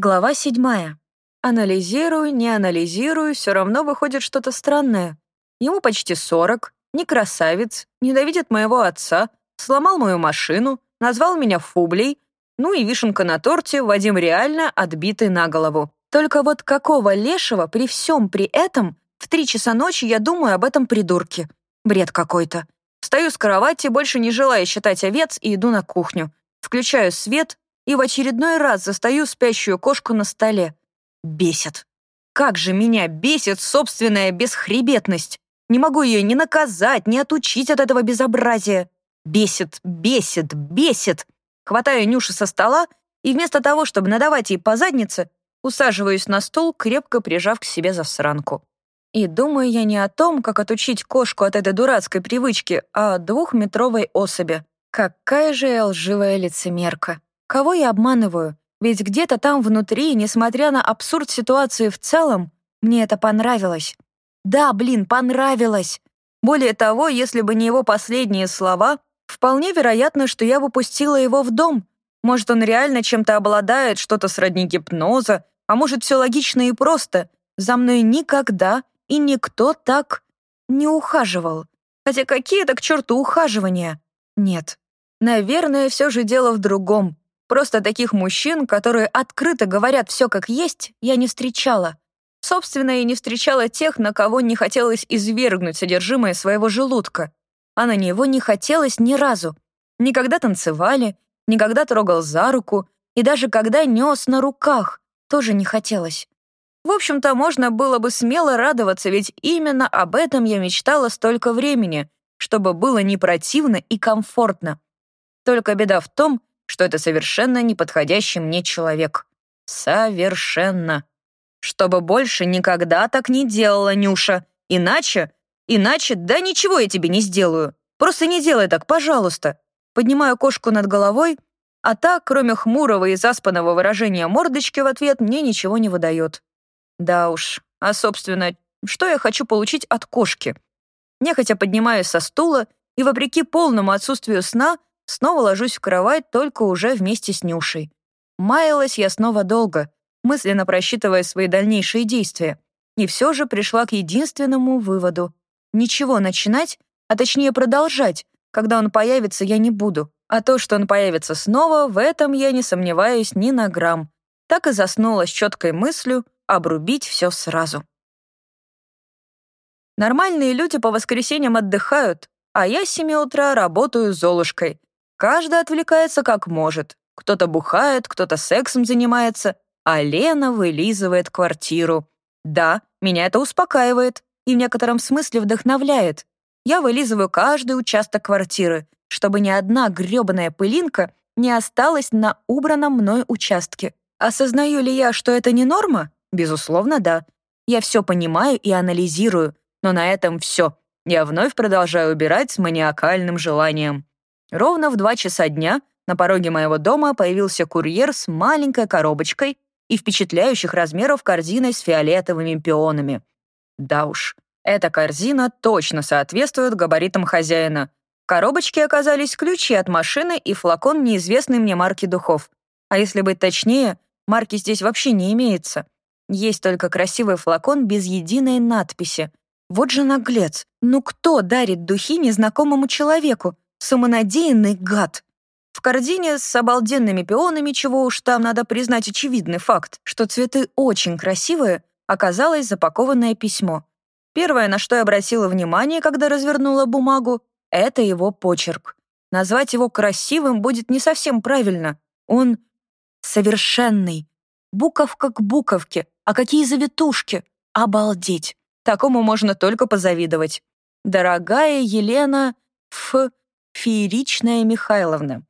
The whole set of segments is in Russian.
Глава седьмая. Анализирую, не анализирую, все равно выходит что-то странное. Ему почти сорок, не красавец, ненавидит моего отца, сломал мою машину, назвал меня фублей, ну и вишенка на торте, Вадим реально отбитый на голову. Только вот какого лешего при всем при этом в три часа ночи я думаю об этом придурке? Бред какой-то. Встаю с кровати, больше не желая считать овец, и иду на кухню. Включаю свет, и в очередной раз застаю спящую кошку на столе. Бесит. Как же меня бесит собственная бесхребетность. Не могу ее ни наказать, ни отучить от этого безобразия. Бесит, бесит, бесит. Хватаю Нюши со стола и вместо того, чтобы надавать ей по заднице, усаживаюсь на стул, крепко прижав к себе засранку. И думаю я не о том, как отучить кошку от этой дурацкой привычки, а о двухметровой особи. Какая же я лживая лицемерка. Кого я обманываю? Ведь где-то там внутри, несмотря на абсурд ситуации в целом, мне это понравилось. Да, блин, понравилось. Более того, если бы не его последние слова, вполне вероятно, что я выпустила его в дом. Может, он реально чем-то обладает, что-то сродни гипноза, а может, все логично и просто. За мной никогда и никто так не ухаживал. Хотя какие это к черту ухаживания? Нет. Наверное, все же дело в другом. Просто таких мужчин, которые открыто говорят все как есть, я не встречала. Собственно, я не встречала тех, на кого не хотелось извергнуть содержимое своего желудка. А на него не хотелось ни разу. Никогда танцевали, никогда трогал за руку, и даже когда нес на руках, тоже не хотелось. В общем-то, можно было бы смело радоваться, ведь именно об этом я мечтала столько времени, чтобы было не противно и комфортно. Только беда в том, что это совершенно неподходящий мне человек. Совершенно. Чтобы больше никогда так не делала, Нюша. Иначе, иначе, да ничего я тебе не сделаю. Просто не делай так, пожалуйста. Поднимаю кошку над головой, а та, кроме хмурого и заспанного выражения мордочки в ответ, мне ничего не выдает. Да уж, а, собственно, что я хочу получить от кошки? Нехотя поднимаюсь со стула и, вопреки полному отсутствию сна, Снова ложусь в кровать, только уже вместе с Нюшей. Маялась я снова долго, мысленно просчитывая свои дальнейшие действия. И все же пришла к единственному выводу. Ничего начинать, а точнее продолжать, когда он появится, я не буду. А то, что он появится снова, в этом я не сомневаюсь ни на грамм. Так и заснула с четкой мыслью обрубить все сразу. Нормальные люди по воскресеньям отдыхают, а я с 7 утра работаю Золушкой. Каждый отвлекается как может. Кто-то бухает, кто-то сексом занимается, а Лена вылизывает квартиру. Да, меня это успокаивает и в некотором смысле вдохновляет. Я вылизываю каждый участок квартиры, чтобы ни одна грёбаная пылинка не осталась на убранном мной участке. Осознаю ли я, что это не норма? Безусловно, да. Я все понимаю и анализирую, но на этом все. Я вновь продолжаю убирать с маниакальным желанием. Ровно в два часа дня на пороге моего дома появился курьер с маленькой коробочкой и впечатляющих размеров корзиной с фиолетовыми пионами. Да уж, эта корзина точно соответствует габаритам хозяина. В коробочке оказались ключи от машины и флакон неизвестной мне марки духов. А если быть точнее, марки здесь вообще не имеется. Есть только красивый флакон без единой надписи. Вот же наглец. Ну кто дарит духи незнакомому человеку? Самонадеянный гад. В корзине с обалденными пионами, чего уж там, надо признать очевидный факт, что цветы очень красивые, оказалось запакованное письмо. Первое, на что я обратила внимание, когда развернула бумагу, это его почерк. Назвать его красивым будет не совсем правильно. Он совершенный. Буковка к буковке. А какие завитушки. Обалдеть. Такому можно только позавидовать. Дорогая Елена Ф. Фееричная Михайловна.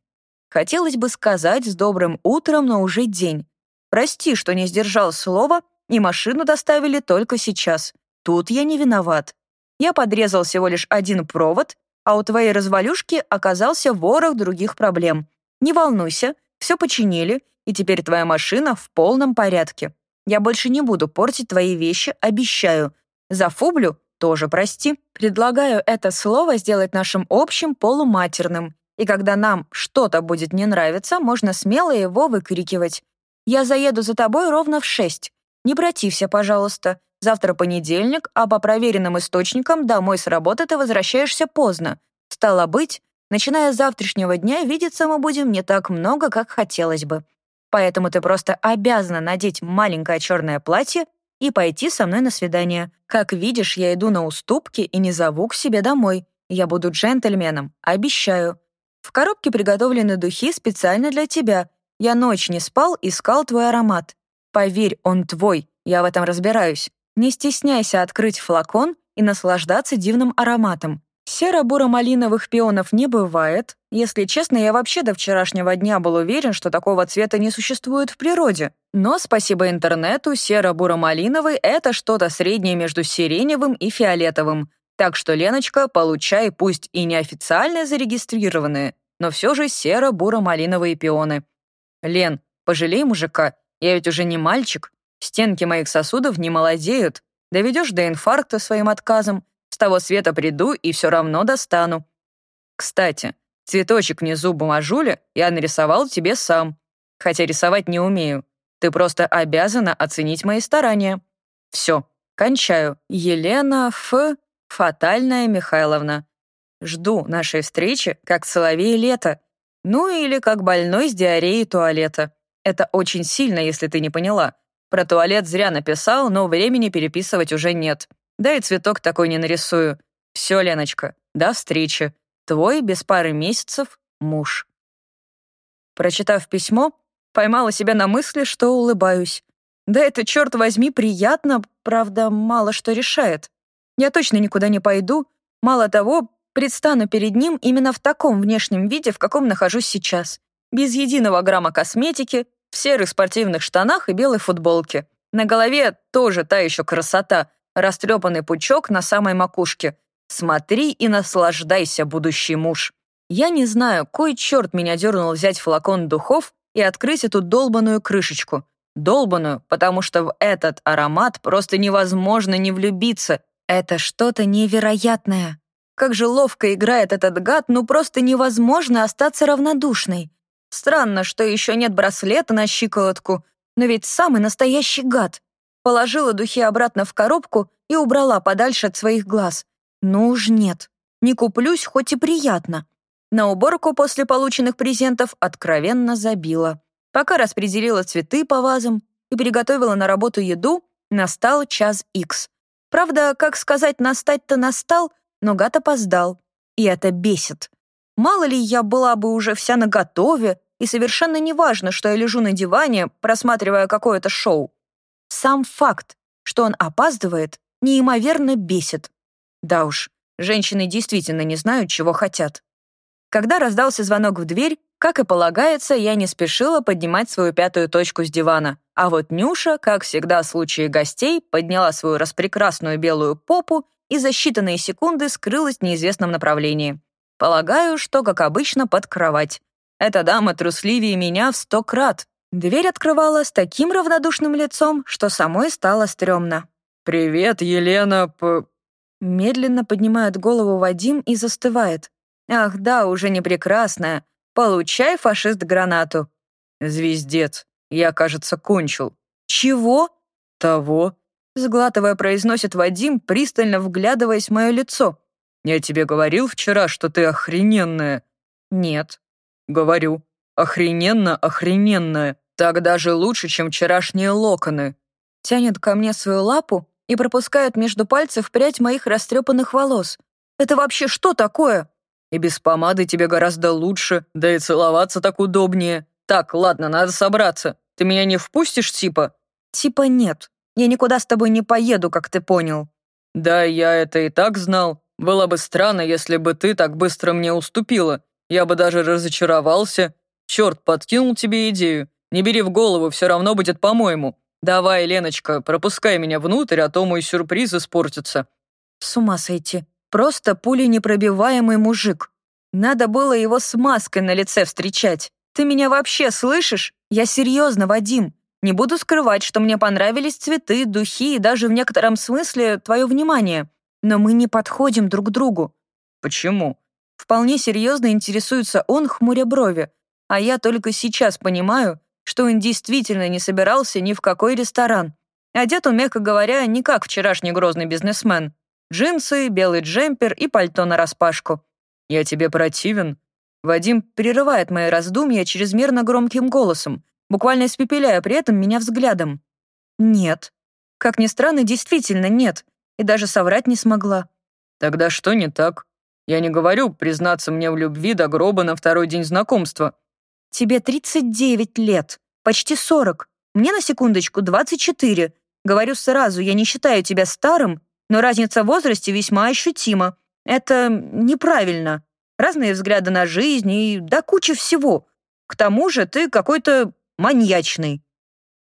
Хотелось бы сказать с добрым утром, но уже день. Прости, что не сдержал слова, и машину доставили только сейчас. Тут я не виноват. Я подрезал всего лишь один провод, а у твоей развалюшки оказался ворох других проблем. Не волнуйся, все починили, и теперь твоя машина в полном порядке. Я больше не буду портить твои вещи, обещаю. Зафублю тоже прости. Предлагаю это слово сделать нашим общим полуматерным, и когда нам что-то будет не нравиться, можно смело его выкрикивать. Я заеду за тобой ровно в шесть. Не протився, пожалуйста. Завтра понедельник, а по проверенным источникам домой с работы ты возвращаешься поздно. Стало быть, начиная с завтрашнего дня видеться мы будем не так много, как хотелось бы. Поэтому ты просто обязана надеть маленькое черное платье и пойти со мной на свидание. Как видишь, я иду на уступки и не зову к себе домой. Я буду джентльменом, обещаю. В коробке приготовлены духи специально для тебя. Я ночь не спал, искал твой аромат. Поверь, он твой, я в этом разбираюсь. Не стесняйся открыть флакон и наслаждаться дивным ароматом. Серо-буро-малиновых пионов не бывает. Если честно, я вообще до вчерашнего дня был уверен, что такого цвета не существует в природе. Но спасибо интернету, серо-буро-малиновый — это что-то среднее между сиреневым и фиолетовым. Так что, Леночка, получай пусть и неофициально зарегистрированные, но все же серо-буро-малиновые пионы. Лен, пожалей мужика, я ведь уже не мальчик. Стенки моих сосудов не молодеют. Доведешь до инфаркта своим отказом, с того света приду и все равно достану. Кстати, цветочек внизу бумажуля я нарисовал тебе сам. Хотя рисовать не умею. Ты просто обязана оценить мои старания. Все, кончаю. Елена Ф. Фатальная Михайловна. Жду нашей встречи, как соловей лето. Ну или как больной с диареей туалета. Это очень сильно, если ты не поняла. Про туалет зря написал, но времени переписывать уже нет. Да и цветок такой не нарисую. Все, Леночка, до встречи. Твой без пары месяцев муж. Прочитав письмо, поймала себя на мысли, что улыбаюсь. Да это, черт возьми, приятно, правда, мало что решает. Я точно никуда не пойду. Мало того, предстану перед ним именно в таком внешнем виде, в каком нахожусь сейчас. Без единого грамма косметики, в серых спортивных штанах и белой футболке. На голове тоже та еще красота, растрепанный пучок на самой макушке. Смотри и наслаждайся, будущий муж. Я не знаю, кой черт меня дернул взять флакон духов и открыть эту долбаную крышечку. Долбаную, потому что в этот аромат просто невозможно не влюбиться. Это что-то невероятное. Как же ловко играет этот гад, ну просто невозможно остаться равнодушной. Странно, что еще нет браслета на щиколотку, но ведь самый настоящий гад. Положила духи обратно в коробку и убрала подальше от своих глаз. Ну уж нет, не куплюсь, хоть и приятно. На уборку после полученных презентов откровенно забила. Пока распределила цветы по вазам и приготовила на работу еду, настал час икс. Правда, как сказать, настать-то настал, но гад опоздал. И это бесит. Мало ли, я была бы уже вся наготове, и совершенно неважно, что я лежу на диване, просматривая какое-то шоу. Сам факт, что он опаздывает, неимоверно бесит. Да уж, женщины действительно не знают, чего хотят. Когда раздался звонок в дверь, как и полагается, я не спешила поднимать свою пятую точку с дивана. А вот Нюша, как всегда в случае гостей, подняла свою распрекрасную белую попу и за считанные секунды скрылась в неизвестном направлении. Полагаю, что, как обычно, под кровать. Эта дама трусливее меня в сто крат. Дверь открывала с таким равнодушным лицом, что самой стало стрёмно. «Привет, Елена П...» Медленно поднимает голову Вадим и застывает. «Ах да, уже не прекрасная. Получай, фашист, гранату». «Звездец. Я, кажется, кончил». «Чего?» «Того». Сглатывая, произносит Вадим, пристально вглядываясь в мое лицо. «Я тебе говорил вчера, что ты охрененная?» «Нет». «Говорю. Охрененно-охрененная. Так даже лучше, чем вчерашние локоны». Тянет ко мне свою лапу и пропускает между пальцев прядь моих растрепанных волос. «Это вообще что такое?» «И без помады тебе гораздо лучше, да и целоваться так удобнее. Так, ладно, надо собраться. Ты меня не впустишь, типа?» «Типа нет. Я никуда с тобой не поеду, как ты понял». «Да, я это и так знал. Было бы странно, если бы ты так быстро мне уступила. Я бы даже разочаровался. Черт, подкинул тебе идею. Не бери в голову, все равно будет по-моему. Давай, Леночка, пропускай меня внутрь, а то мой сюрприз испортится». С ума сойти. Просто пуленепробиваемый мужик. Надо было его с маской на лице встречать. Ты меня вообще слышишь? Я серьезно, Вадим. Не буду скрывать, что мне понравились цветы, духи и даже в некотором смысле твое внимание. Но мы не подходим друг к другу. Почему? Вполне серьезно интересуется он, хмуря брови. А я только сейчас понимаю, что он действительно не собирался ни в какой ресторан. Одет он, мягко говоря, не как вчерашний грозный бизнесмен. Джинсы, белый джемпер и пальто нараспашку. «Я тебе противен?» Вадим прерывает мои раздумья чрезмерно громким голосом, буквально испепеляя при этом меня взглядом. «Нет». Как ни странно, действительно нет. И даже соврать не смогла. «Тогда что не так? Я не говорю признаться мне в любви до гроба на второй день знакомства». «Тебе 39 лет, почти 40. Мне на секундочку 24. Говорю сразу, я не считаю тебя старым, но разница в возрасте весьма ощутима. Это неправильно. Разные взгляды на жизнь и да куча всего. К тому же ты какой-то маньячный».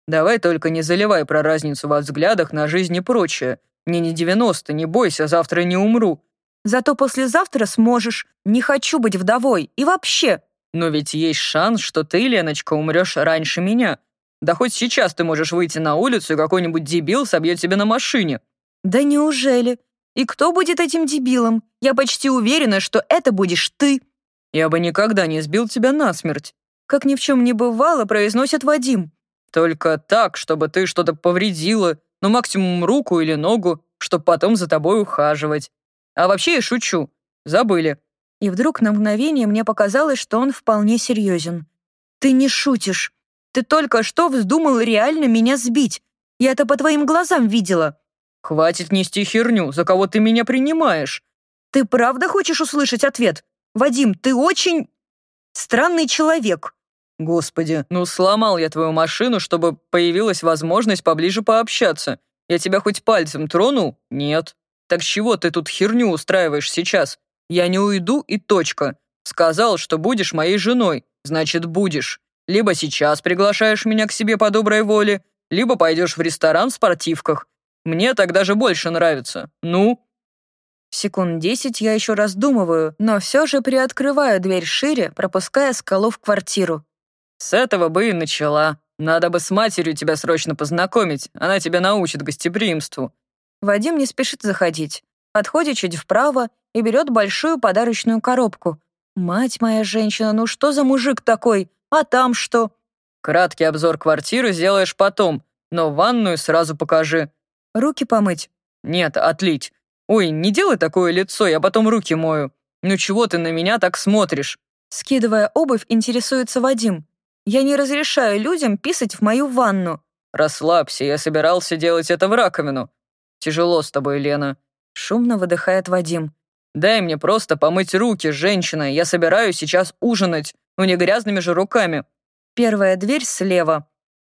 «Давай только не заливай про разницу во взглядах на жизнь и прочее. Мне не 90, не бойся, завтра не умру». «Зато послезавтра сможешь. Не хочу быть вдовой. И вообще...» «Но ведь есть шанс, что ты, Леночка, умрешь раньше меня. Да хоть сейчас ты можешь выйти на улицу, и какой-нибудь дебил собьет тебя на машине». «Да неужели? И кто будет этим дебилом? Я почти уверена, что это будешь ты». «Я бы никогда не сбил тебя насмерть», — как ни в чем не бывало, произносит Вадим. «Только так, чтобы ты что-то повредила, ну максимум руку или ногу, чтобы потом за тобой ухаживать. А вообще я шучу. Забыли». И вдруг на мгновение мне показалось, что он вполне серьезен. «Ты не шутишь. Ты только что вздумал реально меня сбить. Я это по твоим глазам видела». «Хватит нести херню, за кого ты меня принимаешь?» «Ты правда хочешь услышать ответ? Вадим, ты очень... странный человек». «Господи, ну сломал я твою машину, чтобы появилась возможность поближе пообщаться. Я тебя хоть пальцем тронул? Нет. Так чего ты тут херню устраиваешь сейчас? Я не уйду и точка. Сказал, что будешь моей женой, значит, будешь. Либо сейчас приглашаешь меня к себе по доброй воле, либо пойдешь в ресторан в спортивках. Мне так даже больше нравится. Ну?» Секунд десять я еще раздумываю, но все же приоткрываю дверь шире, пропуская скалу в квартиру. «С этого бы и начала. Надо бы с матерью тебя срочно познакомить. Она тебя научит гостеприимству». Вадим не спешит заходить. Отходит чуть вправо и берет большую подарочную коробку. «Мать моя женщина, ну что за мужик такой? А там что?» «Краткий обзор квартиры сделаешь потом, но ванную сразу покажи. Руки помыть? Нет, отлить. Ой, не делай такое лицо, я потом руки мою. Ну чего ты на меня так смотришь? Скидывая обувь, интересуется Вадим. Я не разрешаю людям писать в мою ванну. Расслабься, я собирался делать это в раковину. Тяжело с тобой, Лена. Шумно выдыхает Вадим. Дай мне просто помыть руки, женщина. Я собираюсь сейчас ужинать, но не грязными же руками. Первая дверь слева.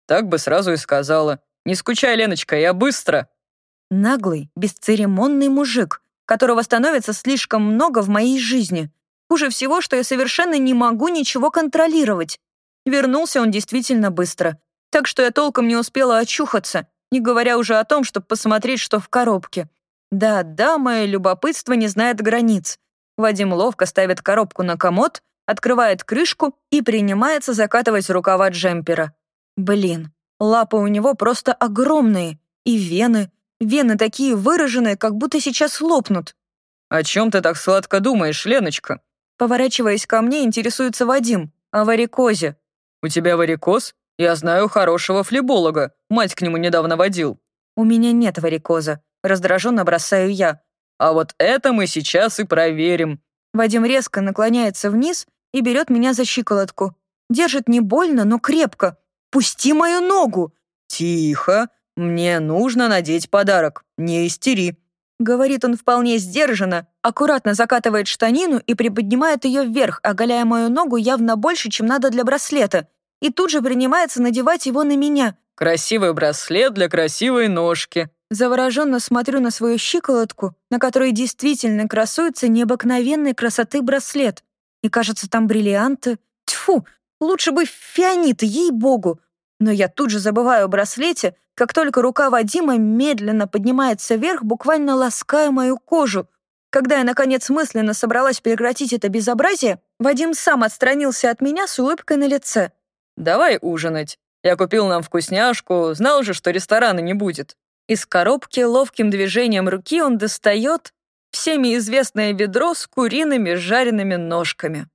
Так бы сразу и сказала. Не скучай, Леночка, я быстро. Наглый, бесцеремонный мужик, которого становится слишком много в моей жизни. Хуже всего, что я совершенно не могу ничего контролировать. Вернулся он действительно быстро, так что я толком не успела очухаться, не говоря уже о том, чтобы посмотреть, что в коробке. Да-да, мое любопытство не знает границ. Вадим ловко ставит коробку на комод, открывает крышку и принимается закатывать рукава джемпера. Блин, лапы у него просто огромные, и вены, Вены такие выраженные, как будто сейчас лопнут. «О чем ты так сладко думаешь, Леночка?» Поворачиваясь ко мне, интересуется Вадим. О варикозе. «У тебя варикоз? Я знаю хорошего флеболога. Мать к нему недавно водил». «У меня нет варикоза». Раздраженно бросаю я. «А вот это мы сейчас и проверим». Вадим резко наклоняется вниз и берет меня за щиколотку. Держит не больно, но крепко. «Пусти мою ногу!» «Тихо!» «Мне нужно надеть подарок, не истери», — говорит он вполне сдержанно, аккуратно закатывает штанину и приподнимает ее вверх, оголяя мою ногу явно больше, чем надо для браслета, и тут же принимается надевать его на меня. «Красивый браслет для красивой ножки». Завороженно смотрю на свою щиколотку, на которой действительно красуется необыкновенной красоты браслет. И кажется, там бриллианты. Тьфу, лучше бы фианиты, ей-богу. Но я тут же забываю о браслете, как только рука Вадима медленно поднимается вверх, буквально лаская мою кожу. Когда я, наконец, мысленно собралась прекратить это безобразие, Вадим сам отстранился от меня с улыбкой на лице. «Давай ужинать. Я купил нам вкусняшку, знал же, что ресторана не будет». Из коробки ловким движением руки он достает всеми известное ведро с куриными жареными ножками.